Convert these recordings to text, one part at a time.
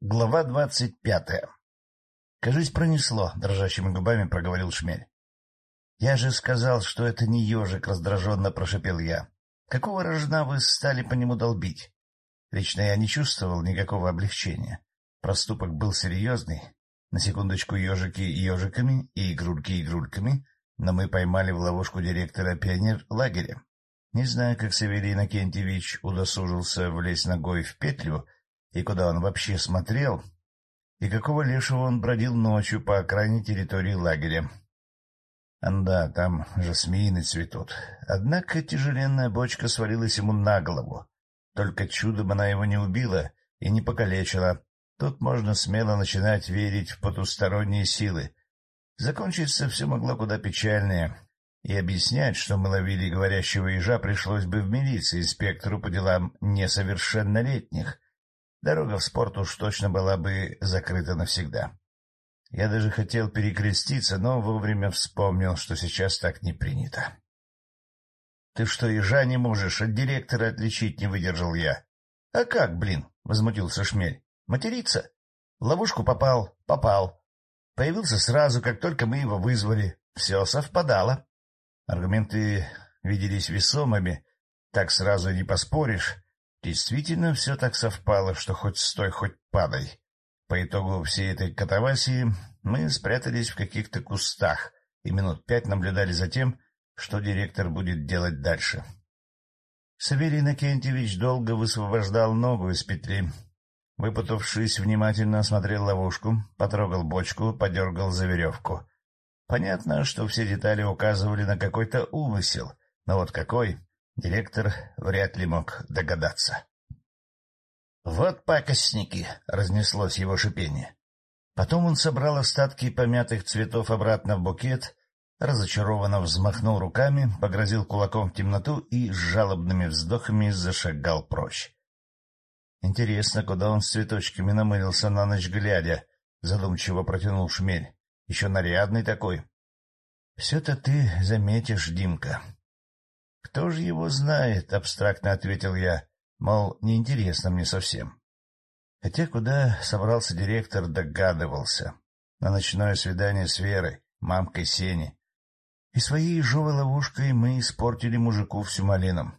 Глава двадцать пятая. «Кажись, пронесло», — дрожащими губами проговорил Шмель. «Я же сказал, что это не ежик», — раздраженно прошипел я. «Какого рожна вы стали по нему долбить?» Лично я не чувствовал никакого облегчения. Проступок был серьезный. На секундочку ежики ежиками и игрульки игрульками, но мы поймали в ловушку директора пионер-лагеря. Не знаю, как Савелий Иннокентьевич удосужился влезть ногой в петлю — и куда он вообще смотрел, и какого лешего он бродил ночью по окраине территории лагеря. Да, там жасмины цветут. Однако тяжеленная бочка свалилась ему на голову. Только чудом она его не убила и не покалечила. Тут можно смело начинать верить в потусторонние силы. Закончиться все могло куда печальнее, и объяснять, что мы ловили говорящего ежа, пришлось бы в милиции инспектору по делам несовершеннолетних, Дорога в спорт уж точно была бы закрыта навсегда. Я даже хотел перекреститься, но вовремя вспомнил, что сейчас так не принято. — Ты что, ежа не можешь от директора отличить, не выдержал я. — А как, блин? — возмутился Шмель. — Материться? В ловушку попал, попал. Появился сразу, как только мы его вызвали. Все совпадало. Аргументы виделись весомыми, так сразу не поспоришь. Действительно, все так совпало, что хоть стой, хоть падай. По итогу всей этой катавасии мы спрятались в каких-то кустах и минут пять наблюдали за тем, что директор будет делать дальше. Савелий Иннокентьевич долго высвобождал ногу из петли. Выпутавшись, внимательно осмотрел ловушку, потрогал бочку, подергал за веревку. Понятно, что все детали указывали на какой-то умысел, но вот какой Директор вряд ли мог догадаться. «Вот пакостники!» — разнеслось его шипение. Потом он собрал остатки помятых цветов обратно в букет, разочарованно взмахнул руками, погрозил кулаком в темноту и с жалобными вздохами зашагал прочь. «Интересно, куда он с цветочками намылился на ночь глядя?» — задумчиво протянул шмель. «Еще нарядный такой». «Все-то ты заметишь, Димка», — Кто же его знает? — абстрактно ответил я. Мол, неинтересно мне совсем. Хотя куда собрался директор, догадывался. На ночное свидание с Верой, мамкой Сени. И своей ежовой ловушкой мы испортили мужику всю малину.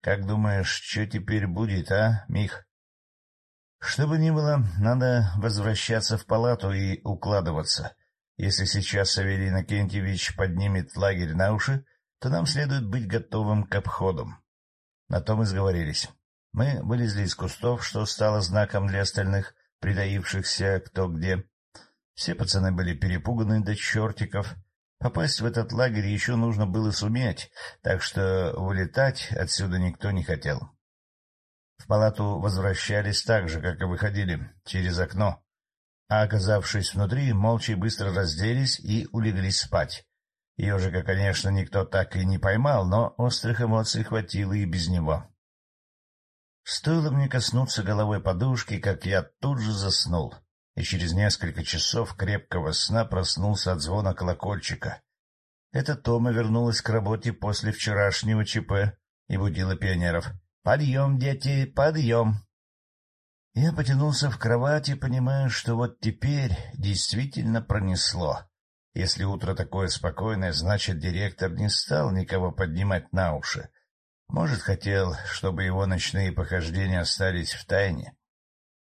Как думаешь, что теперь будет, а, Мих? Что бы ни было, надо возвращаться в палату и укладываться. Если сейчас Савелий Иннокентьевич поднимет лагерь на уши, то нам следует быть готовым к обходам. На том и сговорились. Мы вылезли из кустов, что стало знаком для остальных, притаившихся кто где. Все пацаны были перепуганы до чертиков. Попасть в этот лагерь еще нужно было суметь, так что вылетать отсюда никто не хотел. В палату возвращались так же, как и выходили, через окно, а, оказавшись внутри, молча и быстро разделись и улеглись спать. Ежика, конечно, никто так и не поймал, но острых эмоций хватило и без него. Стоило мне коснуться головой подушки, как я тут же заснул, и через несколько часов крепкого сна проснулся от звона колокольчика. Это Тома вернулась к работе после вчерашнего ЧП и будила пионеров. «Подъем, дети, подъем!» Я потянулся в кровати, понимая, что вот теперь действительно пронесло. Если утро такое спокойное, значит, директор не стал никого поднимать на уши. Может, хотел, чтобы его ночные похождения остались в тайне.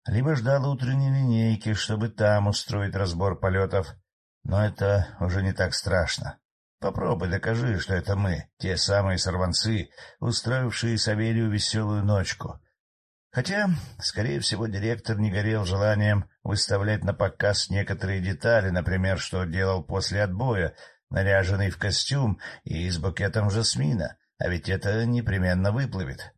Либо ждал утренней линейки, чтобы там устроить разбор полетов. Но это уже не так страшно. Попробуй докажи, что это мы, те самые сорванцы, устроившие Савелию веселую ночку. Хотя, скорее всего, директор не горел желанием выставлять на показ некоторые детали, например, что делал после отбоя, наряженный в костюм и с букетом жасмина, а ведь это непременно выплывет.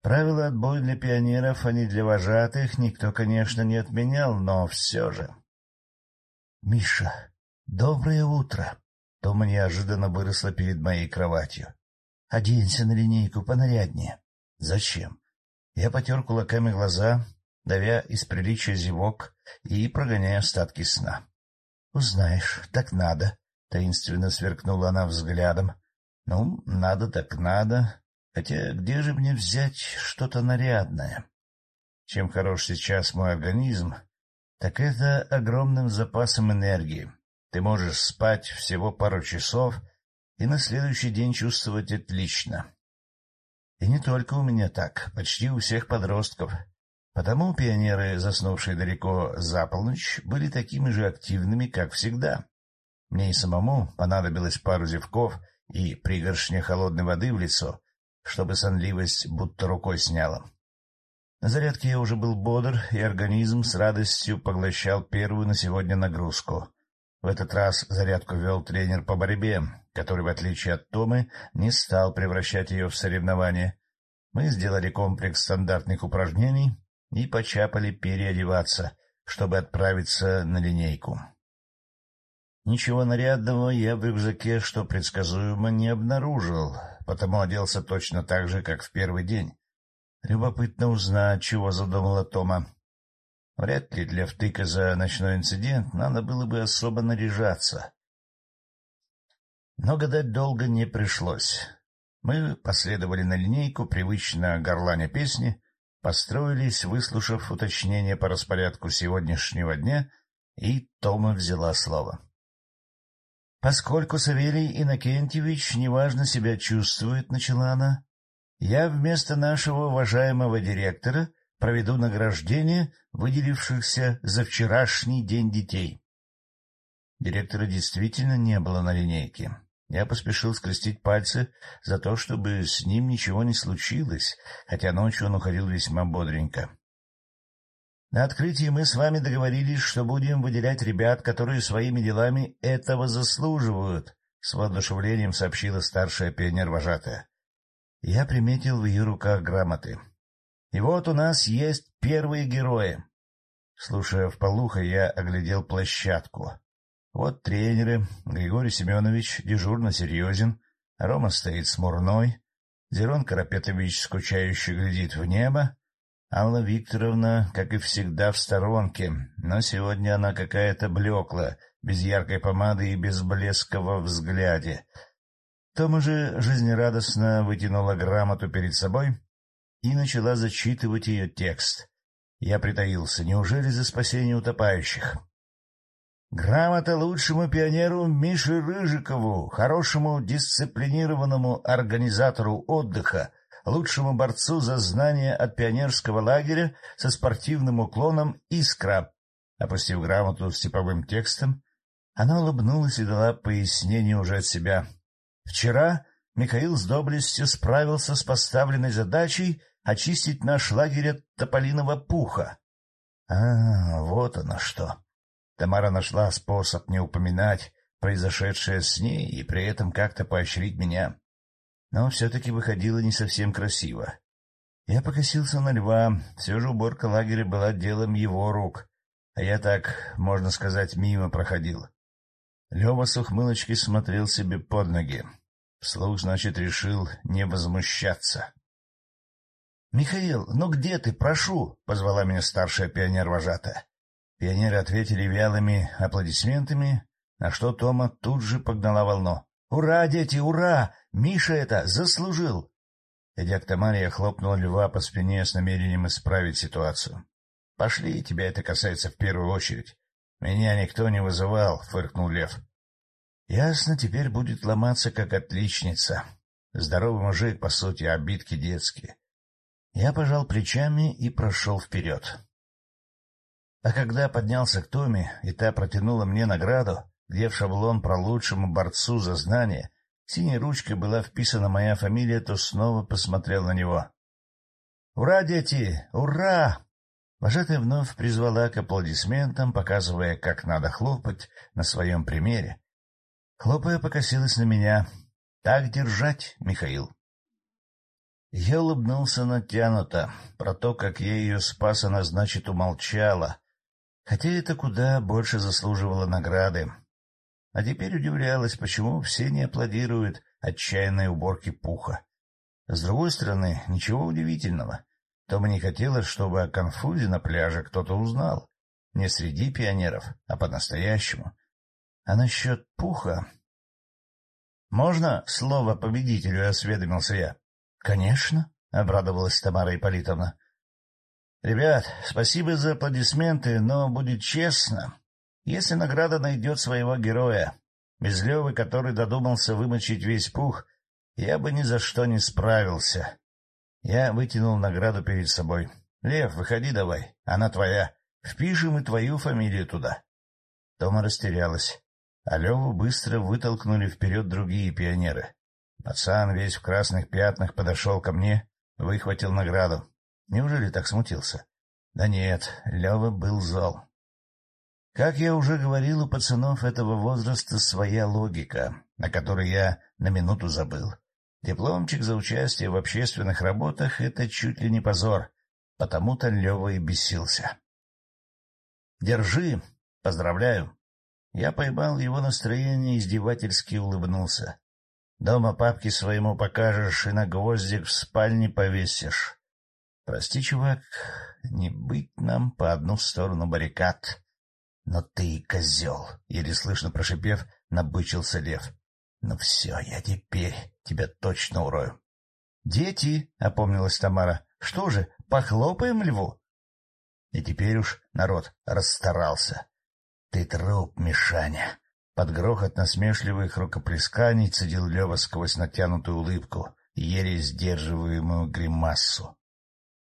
Правила отбоя для пионеров, а не для вожатых, никто, конечно, не отменял, но все же. — Миша, доброе утро! — Тома неожиданно выросла перед моей кроватью. — Оденься на линейку понаряднее. — Зачем? Я потер кулаками глаза, давя из приличия зевок и прогоняя остатки сна. — Узнаешь, так надо, — таинственно сверкнула она взглядом. — Ну, надо так надо. Хотя где же мне взять что-то нарядное? чем хорош сейчас мой организм, так это огромным запасом энергии. Ты можешь спать всего пару часов и на следующий день чувствовать отлично. И не только у меня так, почти у всех подростков. Потому пионеры, заснувшие далеко за полночь, были такими же активными, как всегда. Мне и самому понадобилось пару зевков и пригоршня холодной воды в лицо, чтобы сонливость будто рукой сняла. На зарядке я уже был бодр, и организм с радостью поглощал первую на сегодня нагрузку. В этот раз зарядку вел тренер по борьбе, который, в отличие от Томы, не стал превращать ее в соревнование. Мы сделали комплекс стандартных упражнений и почапали переодеваться, чтобы отправиться на линейку. Ничего нарядного я в рюкзаке, что предсказуемо, не обнаружил, потому оделся точно так же, как в первый день. Любопытно узнать, чего задумала Тома. Вряд ли для втыка за ночной инцидент надо было бы особо наряжаться. Но гадать долго не пришлось. Мы последовали на линейку, привычно горланя песни, построились, выслушав уточнение по распорядку сегодняшнего дня, и Тома взяла слово. — Поскольку Савелий Иннокентьевич неважно себя чувствует, — начала она, — я вместо нашего уважаемого директора проведу награждение выделившихся за вчерашний день детей. Директора действительно не было на линейке. Я поспешил скрестить пальцы за то, чтобы с ним ничего не случилось, хотя ночью он уходил весьма бодренько. На открытии мы с вами договорились, что будем выделять ребят, которые своими делами этого заслуживают, — с воодушевлением сообщила старшая пионер-вожатая. Я приметил в ее руках грамоты. И вот у нас есть первые герои. Слушая вполуха, я оглядел площадку. Вот тренеры. Григорий Семенович дежурно серьезен. Рома стоит смурной. Зерон Карапетович скучающе глядит в небо. Алла Викторовна, как и всегда, в сторонке, но сегодня она какая-то блекла, без яркой помады и без блеска во взгляде. Тома же жизнерадостно вытянула грамоту перед собой и начала зачитывать ее текст. Я притаился. Неужели за спасение утопающих? Грамота лучшему пионеру Мише Рыжикову, хорошему дисциплинированному организатору отдыха, лучшему борцу за знания от пионерского лагеря со спортивным уклоном «Искра». Опустив грамоту с типовым текстом, она улыбнулась и дала пояснение уже от себя. Вчера Михаил с доблестью справился с поставленной задачей очистить наш лагерь от тополиного пуха. А, вот оно что. Тамара нашла способ не упоминать произошедшее с ней и при этом как-то поощрить меня. Но все-таки выходило не совсем красиво. Я покосился на льва, все же уборка лагеря была делом его рук, а я так, можно сказать, мимо проходил. Лева с ухмылочкой смотрел себе под ноги. Вслух, значит, решил не возмущаться. — Михаил, ну где ты, прошу? — позвала меня старшая пионер-вожатая. Пионеры ответили вялыми аплодисментами, на что Тома тут же погнала волну. — Ура, дети, ура! Миша это заслужил! Идя к Тамаре, я хлопнул льва по спине с намерением исправить ситуацию. — Пошли, тебя это касается в первую очередь. — Меня никто не вызывал, — фыркнул лев. — Ясно, теперь будет ломаться, как отличница. Здоровый мужик, по сути, обидки детские. Я пожал плечами и прошел вперед. А когда поднялся к Томе, и та протянула мне награду, где в шаблон про лучшему борцу за знание синей ручкой была вписана моя фамилия, то снова посмотрел на него. «Ура, дети! Ура!» Вожатая вновь призвала к аплодисментам, показывая, как надо хлопать на своем примере. Хлопая, покосилась на меня. «Так держать, Михаил!» Я улыбнулся натянуто. Про то, как я ее спас, она, значит, умолчала. Хотя это куда больше заслуживало награды. А теперь удивлялась, почему все не аплодируют отчаянной уборке пуха. С другой стороны, ничего удивительного. Тома не хотела, чтобы о конфузе на пляже кто-то узнал. Не среди пионеров, а по-настоящему. А насчет пуха... — Можно слово победителю? — осведомился я. — Конечно, — обрадовалась Тамара Ипполитовна. — Ребят, спасибо за аплодисменты, но будет честно, если награда найдет своего героя, без Левы, который додумался вымочить весь пух, я бы ни за что не справился. Я вытянул награду перед собой. — Лев, выходи давай, она твоя. Впишем и твою фамилию туда. Тома растерялась, а Леву быстро вытолкнули вперед другие пионеры. Пацан весь в красных пятнах подошел ко мне, выхватил награду. Неужели так смутился? Да нет, Лева был зол. Как я уже говорил, у пацанов этого возраста своя логика, о которой я на минуту забыл. Дипломчик за участие в общественных работах — это чуть ли не позор, потому-то Лева и бесился. — Держи, поздравляю. Я поймал его настроение и издевательски улыбнулся. Дома папки своему покажешь и на гвоздик в спальне повесишь. Прости, чувак, не быть нам по одну сторону баррикад. Но ты козел, еле слышно прошипев, набычился лев. Ну все, я теперь тебя точно урою. — Дети, — опомнилась Тамара, — что же, похлопаем льву? И теперь уж народ расстарался. — Ты труп, Мишаня! Под грохот насмешливых рукоплесканий цедил Лева сквозь натянутую улыбку, еле сдерживаемую гримассу.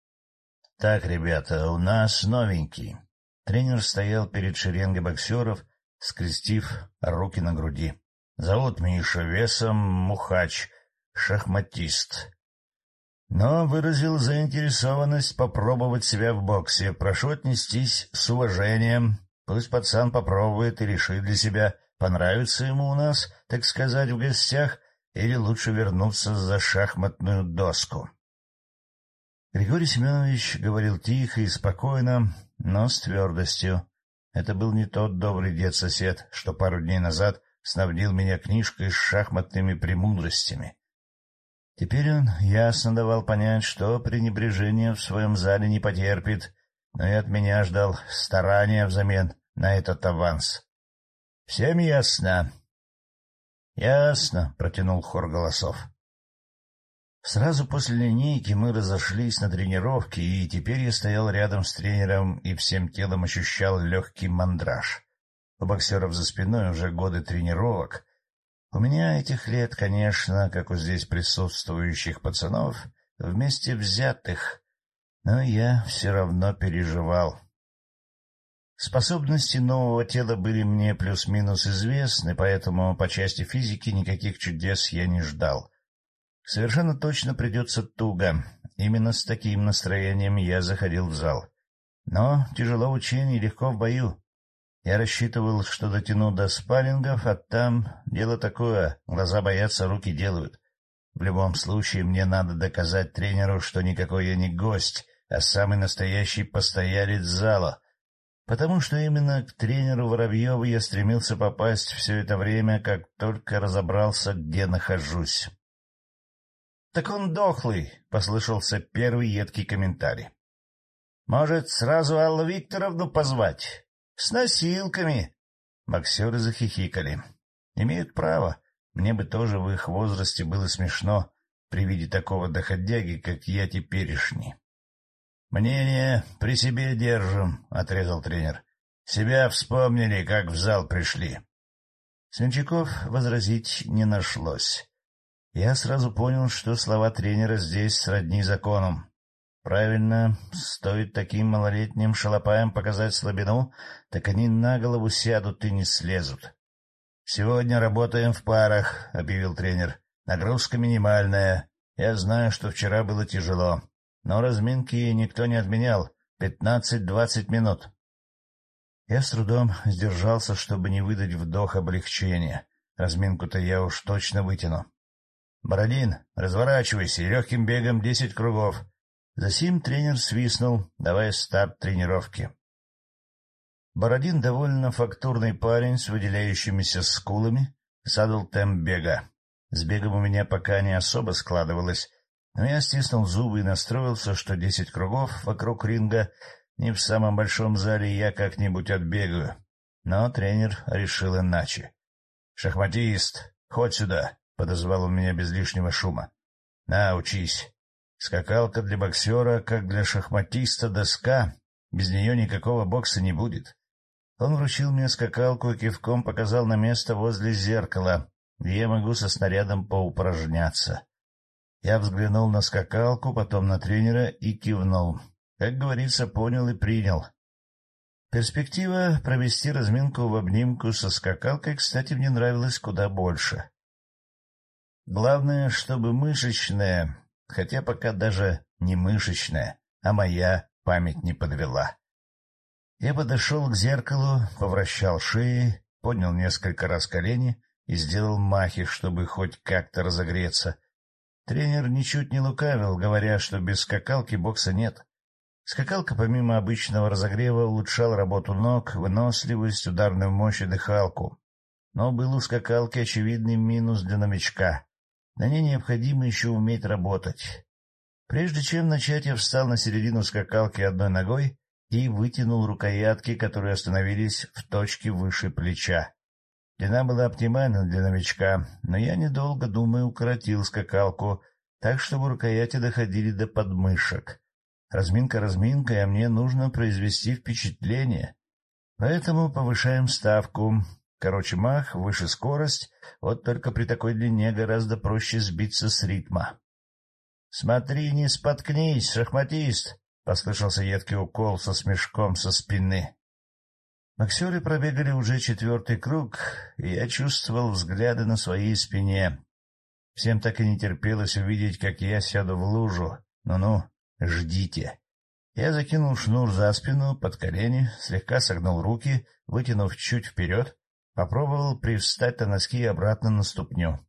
— Так, ребята, у нас новенький. Тренер стоял перед шеренгой боксеров, скрестив руки на груди. Зовут Миша, весом Мухач, шахматист. Но выразил заинтересованность попробовать себя в боксе. Прошу отнестись с уважением. Пусть пацан попробует и решит для себя, понравится ему у нас, так сказать, в гостях, или лучше вернуться за шахматную доску. Григорий Семенович говорил тихо и спокойно, но с твердостью. Это был не тот добрый дед-сосед, что пару дней назад снабдил меня книжкой с шахматными премудростями. Теперь он ясно давал понять, что пренебрежение в своем зале не потерпит, но и от меня ждал старания взамен на этот аванс. — Всем ясно? — Ясно, — протянул хор голосов. Сразу после линейки мы разошлись на тренировке, и теперь я стоял рядом с тренером и всем телом ощущал легкий мандраж. У боксеров за спиной уже годы тренировок. У меня этих лет, конечно, как у здесь присутствующих пацанов, вместе взятых, но я все равно переживал. Способности нового тела были мне плюс-минус известны, поэтому по части физики никаких чудес я не ждал. Совершенно точно придется туго. Именно с таким настроением я заходил в зал. Но тяжело в учении, легко в бою. Я рассчитывал, что дотяну до спаррингов, а там дело такое, глаза боятся, руки делают. В любом случае мне надо доказать тренеру, что никакой я не гость, а самый настоящий постоялец зала, потому что именно к тренеру Воробьеву я стремился попасть все это время, как только разобрался, где нахожусь. — Так он дохлый, — послышался первый едкий комментарий. — Может, сразу Аллу Викторовну позвать? С носилками. Боксеры захихикали. Имеют право. Мне бы тоже в их возрасте было смешно при виде такого доходяги, как я теперешний. — Мнение при себе держим, — отрезал тренер. — Себя вспомнили, как в зал пришли. Смельчаков возразить не нашлось. Я сразу понял, что слова тренера здесь сродни закону. Правильно, стоит таким малолетним шалопаям показать слабину, так они на голову сядут и не слезут. — Сегодня работаем в парах, — объявил тренер. — Нагрузка минимальная. Я знаю, что вчера было тяжело, но разминки никто не отменял. Пятнадцать-двадцать минут. Я с трудом сдержался, чтобы не выдать вдох облегчения. Разминку-то я уж точно вытяну. — Бородин, разворачивайся и легким бегом десять кругов. Засим тренер свистнул, давая старт тренировки. Бородин, довольно фактурный парень с выделяющимися скулами, задал темп бега. С бегом у меня пока не особо складывалось, но я стиснул зубы и настроился, что десять кругов вокруг ринга не в самом большом зале я как-нибудь отбегаю. Но тренер решил иначе. — Шахматист, хоть сюда, — подозвал он меня без лишнего шума. — На, учись. Скакалка для боксера, как для шахматиста доска, без нее никакого бокса не будет. Он вручил мне скакалку и кивком показал на место возле зеркала, где я могу со снарядом поупражняться. Я взглянул на скакалку, потом на тренера и кивнул. Как говорится, понял и принял. Перспектива провести разминку в обнимку со скакалкой, кстати, мне нравилась куда больше. Главное, чтобы мышечная, хотя пока даже не мышечная, а моя память не подвела. Я подошел к зеркалу, повращал шеи, поднял несколько раз колени и сделал махи, чтобы хоть как-то разогреться. Тренер ничуть не лукавил, говоря, что без скакалки бокса нет. Скакалка, помимо обычного разогрева, улучшала работу ног, выносливость, ударную мощь и дыхалку. Но был у скакалки очевидный минус для новичка. На ней необходимо еще уметь работать. Прежде чем начать, я встал на середину скакалки одной ногой и вытянул рукоятки, которые остановились в точке выше плеча. Длина была оптимальна для новичка, но я, недолго думая, укоротил скакалку так, чтобы рукояти доходили до подмышек. Разминка разминкой, а мне нужно произвести впечатление. Поэтому повышаем ставку. Короче, мах, выше скорость, вот только при такой длине гораздо проще сбиться с ритма. — Смотри, не споткнись, шахматист! — послышался едкий укол со смешком со спины. Боксеры пробегали уже четвертый круг, и я чувствовал взгляды на своей спине. Всем так и не терпелось увидеть, как я сяду в лужу. Ну-ну, Ждите. Я закинул шнур за спину, под колени, слегка согнул руки, вытянув чуть вперед, попробовал привстать на носки обратно на ступню.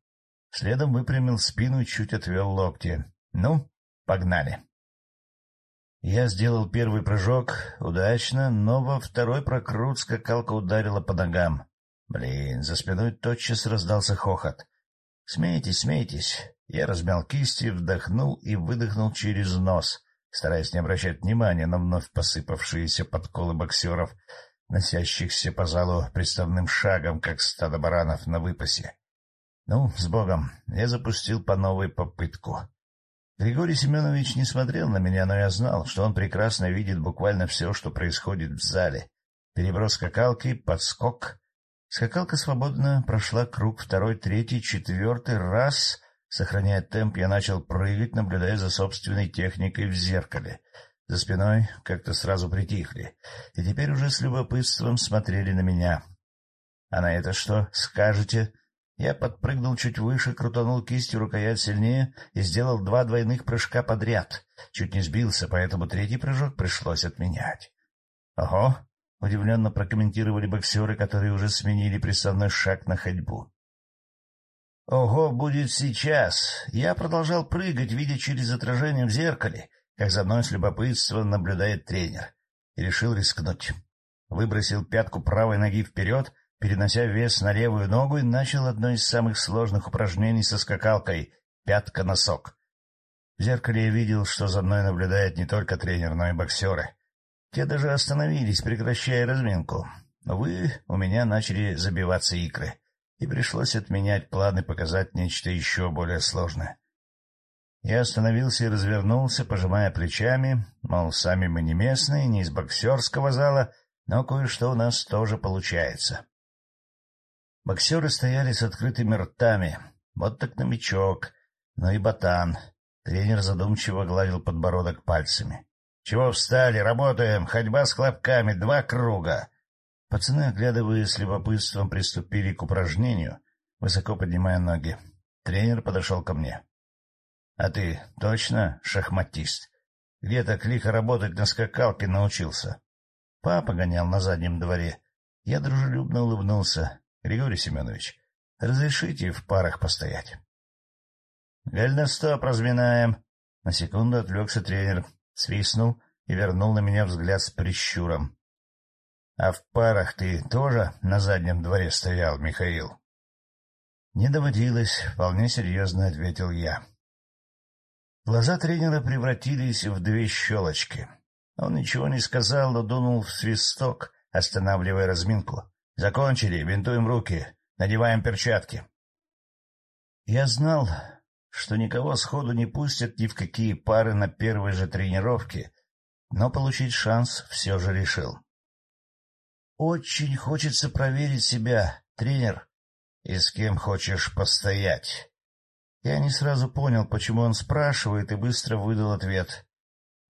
Следом выпрямил спину и чуть отвел локти. Ну, погнали. Я сделал первый прыжок удачно, но во второй прокрут скакалка ударила по ногам. Блин, за спиной тотчас раздался хохот. «Смейтесь, смейтесь!» Я размял кисти, вдохнул и выдохнул через нос, стараясь не обращать внимания на вновь посыпавшиеся подколы боксеров, носящихся по залу приставным шагом, как стадо баранов на выпасе. Ну, с Богом, я запустил по новой попытку. Григорий Семенович не смотрел на меня, но я знал, что он прекрасно видит буквально все, что происходит в зале. Переброс скакалки, подскок, Скакалка свободно прошла круг второй, третий, четвертый раз. Сохраняя темп, я начал прыгать, наблюдая за собственной техникой в зеркале. За спиной как-то сразу притихли, и теперь уже с любопытством смотрели на меня. — А на это что скажете? Я подпрыгнул чуть выше, крутанул кистью рукоять сильнее и сделал два двойных прыжка подряд. Чуть не сбился, поэтому третий прыжок пришлось отменять. — Ого! — удивленно прокомментировали боксеры, которые уже сменили приставной шаг на ходьбу. «Ого, будет сейчас!» Я продолжал прыгать, видя через отражение в зеркале, как за мной с любопытством наблюдает тренер, и решил рискнуть. Выбросил пятку правой ноги вперед, перенося вес на левую ногу, и начал одно из самых сложных упражнений со скакалкой — пятка-носок. В зеркале я видел, что за мной наблюдает не только тренер, но и боксеры. Те даже остановились, прекращая разминку. Вы у меня начали забиваться икры, и пришлось отменять планы показать нечто еще более сложное. Я остановился и развернулся, пожимая плечами, мол, сами мы не местные, не из боксерского зала, но кое-что у нас тоже получается. Боксеры стояли с открытыми ртами. Вот так новичок, но и ботан. Тренер задумчиво гладил подбородок пальцами. Чего встали? Работаем. Ходьба с хлопками. Два круга. Пацаны, оглядывая с любопытством, приступили к упражнению, высоко поднимая ноги. Тренер подошел ко мне. — А ты точно шахматист? Где так лихо работать на скакалке научился? Папа гонял на заднем дворе. Я дружелюбно улыбнулся. — Григорий Семенович, разрешите в парах постоять? — Гальностоп разминаем. На секунду отвлекся тренер, свистнул и вернул на меня взгляд с прищуром. — А в парах ты тоже на заднем дворе стоял, Михаил? — Не доводилось, — вполне серьезно ответил я. Глаза тренера превратились в две щелочки. Он ничего не сказал, но дунул в свисток, останавливая разминку. — Закончили, винтуем руки, надеваем перчатки. Я знал, что никого сходу не пустят ни в какие пары на первой же тренировке, но получить шанс все же решил. — Очень хочется проверить себя, тренер. И с кем хочешь постоять? Я не сразу понял, почему он спрашивает, и быстро выдал ответ.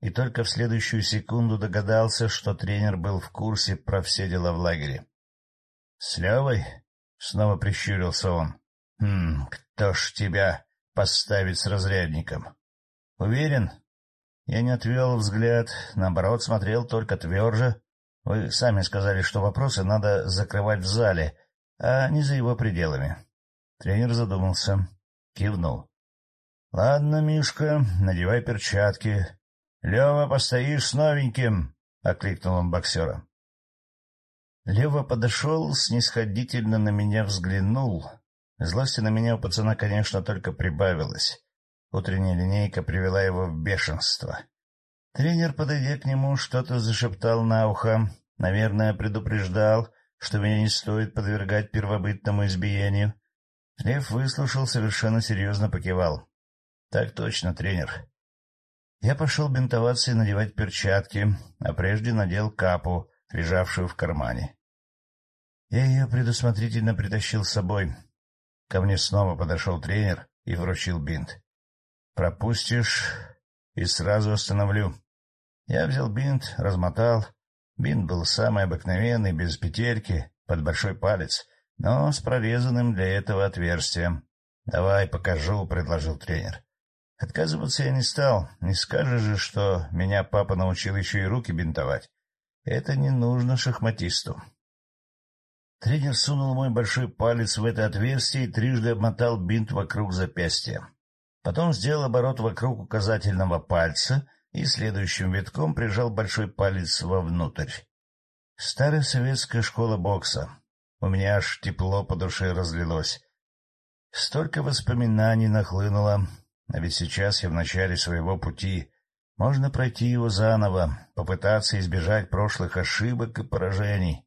И только в следующую секунду догадался, что тренер был в курсе про все дела в лагере. — С Левой? — снова прищурился он. — Хм, кто ж тебя поставит с разрядником? — Уверен? Я не отвел взгляд, наоборот, смотрел только тверже. Вы сами сказали, что вопросы надо закрывать в зале, а не за его пределами. Тренер задумался, кивнул. — Ладно, Мишка, надевай перчатки. — Лева, постоишь с новеньким, — окликнул он боксера. Лева подошел, снисходительно на меня взглянул. Злости на меня у пацана, конечно, только прибавилось. Утренняя линейка привела его в бешенство. Тренер, подойдя к нему, что-то зашептал на ухо, наверное, предупреждал, что меня не стоит подвергать первобытному избиению. Лев выслушал, совершенно серьезно покивал. — Так точно, тренер. Я пошел бинтоваться и надевать перчатки, а прежде надел капу, лежавшую в кармане. Я ее предусмотрительно притащил с собой. Ко мне снова подошел тренер и вручил бинт. — Пропустишь и сразу остановлю. Я взял бинт, размотал. Бинт был самый обыкновенный, без петельки, под большой палец, но с прорезанным для этого отверстием. — Давай покажу, — предложил тренер. Отказываться я не стал. Не скажешь же, что меня папа научил еще и руки бинтовать. Это не нужно шахматисту. Тренер сунул мой большой палец в это отверстие и трижды обмотал бинт вокруг запястья. Потом сделал оборот вокруг указательного пальца и следующим витком прижал большой палец вовнутрь. Старая советская школа бокса. У меня аж тепло по душе разлилось. Столько воспоминаний нахлынуло, а ведь сейчас я в начале своего пути. Можно пройти его заново, попытаться избежать прошлых ошибок и поражений.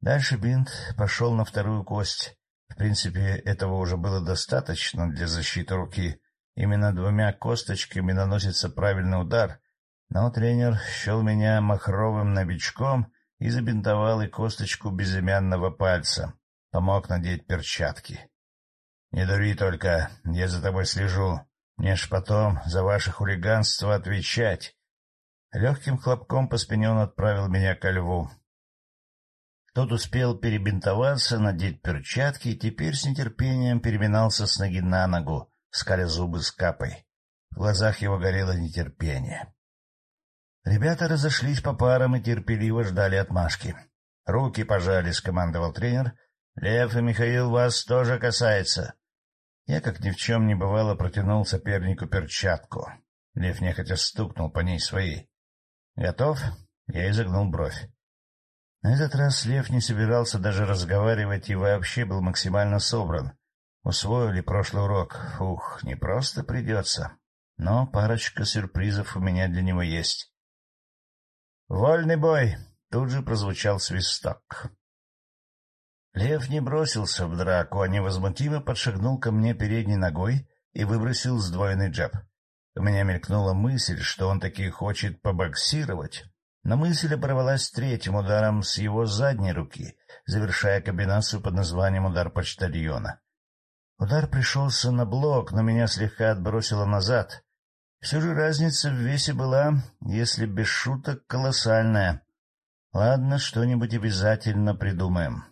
Дальше бинт пошел на вторую кость. В принципе, этого уже было достаточно для защиты руки. Именно двумя косточками наносится правильный удар, но тренер счел меня махровым новичком и забинтовал и косточку безымянного пальца, помог надеть перчатки. — Не дури только, я за тобой слежу. Мне ж потом за ваше хулиганство отвечать. Легким хлопком по спине он отправил меня ко льву. Тот успел перебинтоваться, надеть перчатки и теперь с нетерпением переминался с ноги на ногу, скаля зубы с капой. В глазах его горело нетерпение. Ребята разошлись по парам и терпеливо ждали отмашки. — Руки пожали, — скомандовал тренер. — Лев и Михаил, вас тоже касается. Я, как ни в чем не бывало, протянул сопернику перчатку. Лев нехотя стукнул по ней своей. — Готов? Я изогнул бровь. На этот раз Лев не собирался даже разговаривать и вообще был максимально собран. Усвоили прошлый урок. Ух, не просто придется. Но парочка сюрпризов у меня для него есть. «Вольный бой!» — тут же прозвучал свисток. Лев не бросился в драку, а невозмутимо подшагнул ко мне передней ногой и выбросил сдвоенный джеб. У меня мелькнула мысль, что он таки хочет побоксировать, но мысль оборвалась третьим ударом с его задней руки, завершая комбинацию под названием «удар почтальона». Удар пришелся на блок, но меня слегка отбросило назад. Все же разница в весе была, если без шуток, колоссальная. Ладно, что-нибудь обязательно придумаем.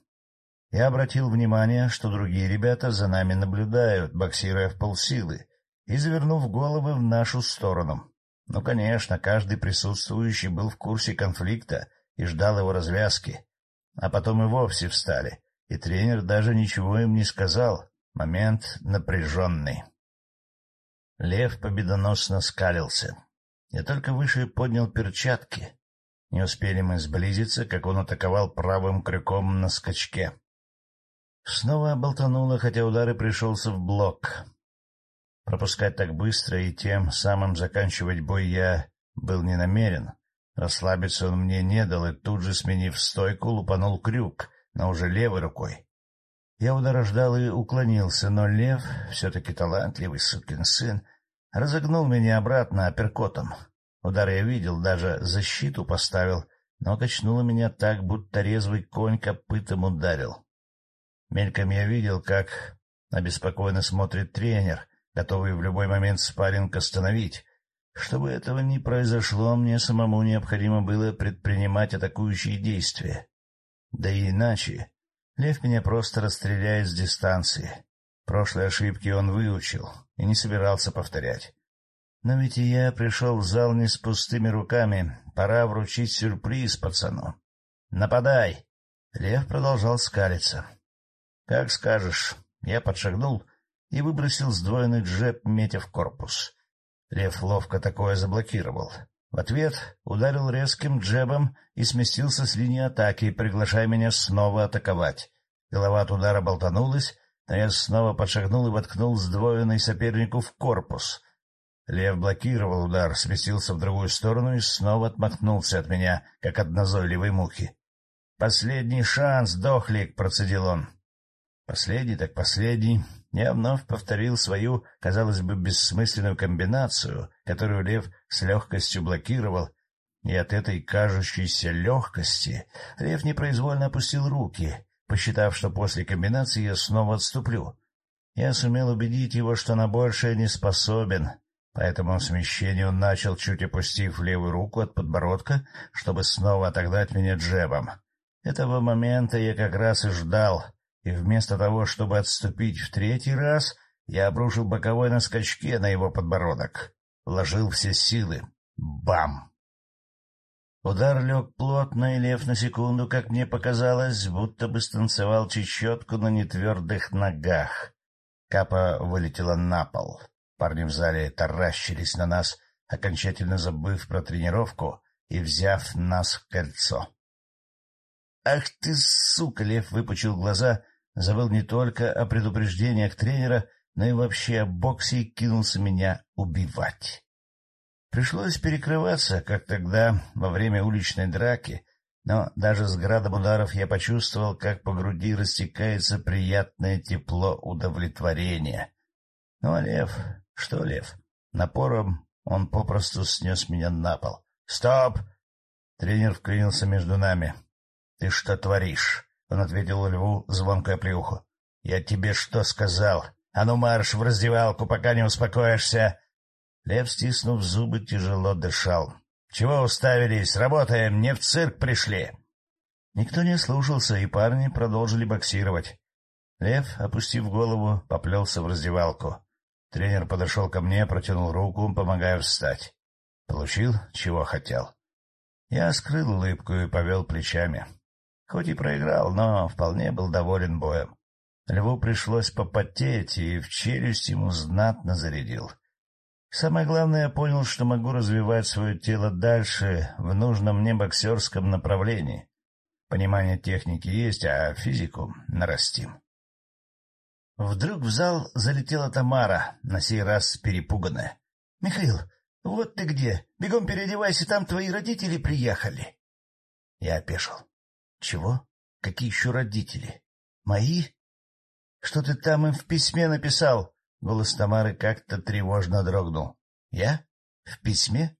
Я обратил внимание, что другие ребята за нами наблюдают, боксируя в полсилы, и завернув головы в нашу сторону. Ну, конечно, каждый присутствующий был в курсе конфликта и ждал его развязки. А потом и вовсе встали, и тренер даже ничего им не сказал. Момент напряженный. Лев победоносно скалился. Я только выше поднял перчатки. Не успели мы сблизиться, как он атаковал правым крюком на скачке. Снова болтануло, хотя удар и пришелся в блок. Пропускать так быстро и тем самым заканчивать бой я был не намерен. Расслабиться он мне не дал, и тут же, сменив стойку, лупанул крюк, но уже левой рукой. Я удара ждал и уклонился, но лев, все-таки талантливый сукин сын, разогнул меня обратно апперкотом. Удар я видел, даже защиту поставил, но качнуло меня так, будто резвый конь копытом ударил. Мельком я видел, как обеспокоенно смотрит тренер, готовый в любой момент спарринг остановить. Чтобы этого не произошло, мне самому необходимо было предпринимать атакующие действия. Да и иначе Лев меня просто расстреляет с дистанции. Прошлые ошибки он выучил и не собирался повторять. Но ведь и я пришел в зал не с пустыми руками. Пора вручить сюрприз пацану. «Нападай!» Лев продолжал скалиться. «Как скажешь». Я подшагнул и выбросил сдвоенный джеб, метя в корпус. Лев ловко такое заблокировал. В ответ ударил резким джебом и сместился с линии атаки, приглашая меня снова атаковать. Голова от удара болтанулась, но я снова подшагнул и воткнул сдвоенный сопернику в корпус. Лев блокировал удар, сместился в другую сторону и снова отмахнулся от меня, как от назойливой мухи. — Последний шанс, дохлик! — процедил он. Последний так последний. Я вновь повторил свою, казалось бы, бессмысленную комбинацию, которую Лев с легкостью блокировал, и от этой кажущейся легкости Лев непроизвольно опустил руки, посчитав, что после комбинации я снова отступлю. Я сумел убедить его, что на большее не способен, поэтому он начал, чуть опустив левую руку от подбородка, чтобы снова отогнать меня джебом. Этого момента я как раз и ждал, и вместо того, чтобы отступить в третий раз, я обрушил боковой на скачке на его подбородок. Вложил все силы. Бам! Удар лег плотно, и лев на секунду, как мне показалось, будто бы станцевал чечетку на нетвердых ногах. Капа вылетела на пол. Парни в зале таращились на нас, окончательно забыв про тренировку и взяв нас в кольцо. «Ах ты, сука!» — лев выпучил глаза, забыл не только о предупреждениях тренера, но и вообще о боксе и кинулся меня убивать. Пришлось перекрываться, как тогда, во время уличной драки, но даже с градом ударов я почувствовал, как по груди растекается приятное тепло удовлетворения. Ну, а Лев... Что, Лев? Напором он попросту снес меня на пол. «Стоп!» Тренер вклинился между нами. «Ты что творишь?» Он ответил Льву звонкое плюху. «Я тебе что сказал? А ну марш в раздевалку, пока не успокоишься!» Лев, стиснув зубы, тяжело дышал. — Чего уставились? Работаем, не в цирк пришли. Никто не слушался, и парни продолжили боксировать. Лев, опустив голову, поплелся в раздевалку. Тренер подошел ко мне, протянул руку, помогая встать. Получил, чего хотел. Я скрыл улыбку и повел плечами. Хоть и проиграл, но вполне был доволен боем. Льву пришлось попотеть, и в челюсть ему знатно зарядил. — Самое главное, я понял, что могу развивать свое тело дальше в нужном мне боксерском направлении. Понимание техники есть, а физику нарастим. Вдруг в зал залетела Тамара, на сей раз перепуганная. — Михаил, вот ты где! Бегом переодевайся, там твои родители приехали. Я опешил. — Чего? Какие еще родители? Мои? Что ты там им в письме написал? Голос Тамары как-то тревожно дрогнул. «Я? В письме?»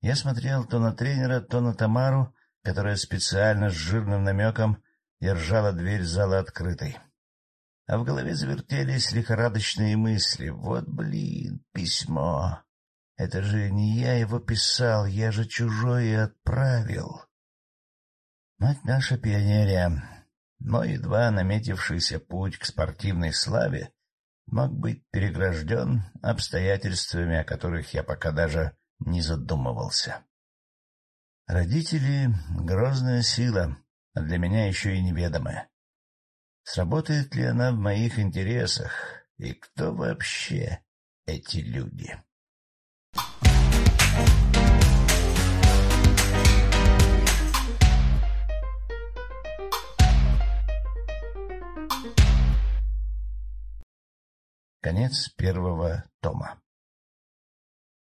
Я смотрел то на тренера, то на Тамару, которая специально с жирным намеком держала дверь зала открытой. А в голове завертелись лихорадочные мысли. «Вот, блин, письмо! Это же не я его писал, я же чужое отправил!» Мать наша пионерия, мой едва наметившийся путь к спортивной славе мог быть перегражден обстоятельствами, о которых я пока даже не задумывался. Родители — грозная сила, а для меня еще и неведомая. Сработает ли она в моих интересах, и кто вообще эти люди? Конец первого тома.